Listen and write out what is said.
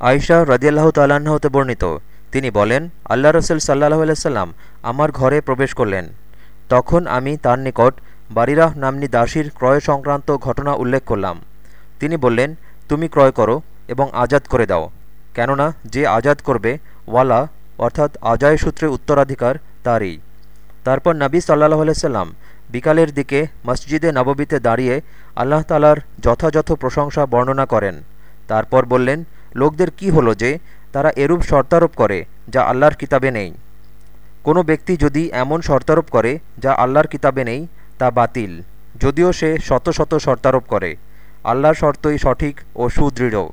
আয়শা রদিয়াল্লাহ হতে বর্ণিত। তিনি বলেন, আল্লাহ রসুল সাল্লাহ আলাইসাল্লাম আমার ঘরে প্রবেশ করলেন। তখন আমি তার নিকট বারিরাহ নামনি দাসীর ক্রয় সংক্রান্ত ঘটনা উল্লেখ করলাম। তিনি বললেন, তুমি ক্রয় করো এবং আজাদ করে দাও। কেননা যে আজাদ করবে, ওয়ালা অর্থাৎ আজায় সূত্রে উত্তরাধিকার তারই। তারপর নবী সাল্লাহ আলাইসাল্লাম বিকালের দিকে মসজিদে নববীতে দাঁড়িয়ে আল্লাহ তালার যথাযথ প্রশংসা বর্ণনা করেন। তারপর বললেন লোকদের কি হলো যে, তারা এরূপ শর্তারোপ করে, যা আল্লাহর কিতাবে নেই। কোনো ব্যক্তি যদি এমন শর্তারোপ করে, যা আল্লাহর কিতাবে নেই, তা বাতিল। যদিও সে শত শত শর্তারোপ করে। আল্লাহর শর্তই সঠিক ও সুদৃঢ়।